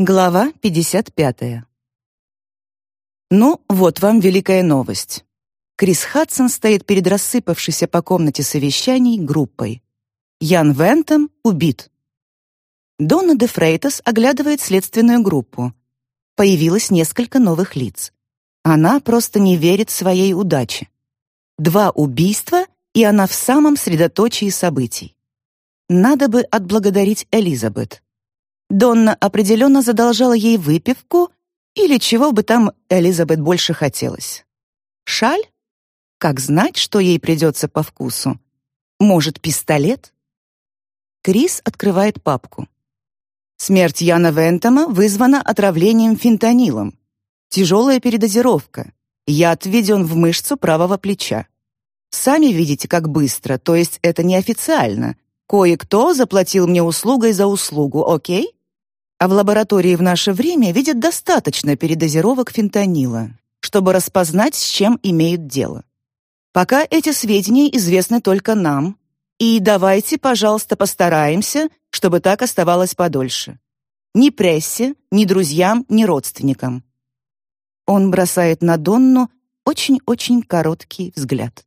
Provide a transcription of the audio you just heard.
Глава 55. Ну, вот вам великая новость. Крис Хадсон стоит перед рассыпавшейся по комнате совещаний группой. Ян Вентом убит. Донна де Фрейтас оглядывает следственную группу. Появилось несколько новых лиц. Она просто не верит своей удаче. Два убийства, и она в самом средоточии событий. Надо бы отблагодарить Элизабет. Донна определенно задолжала ей выпивку или чего бы там Элизабет больше хотелось. Шаль? Как знать, что ей придется по вкусу? Может, пистолет? Крис открывает папку. Смерть Яна Вентома вызвана отравлением фентанилом. Тяжелая передозировка. Яд введен в мышцу правого плеча. Сами видите, как быстро, то есть это неофициально. Кое-кто заплатил мне услугой за услугу, окей? А в лаборатории в наше время видят достаточно передозировок фентанила, чтобы распознать, с чем имеют дело. Пока эти сведения известны только нам, и давайте, пожалуйста, постараемся, чтобы так оставалось подольше. Ни прессе, ни друзьям, ни родственникам. Он бросает на Донну очень-очень короткий взгляд.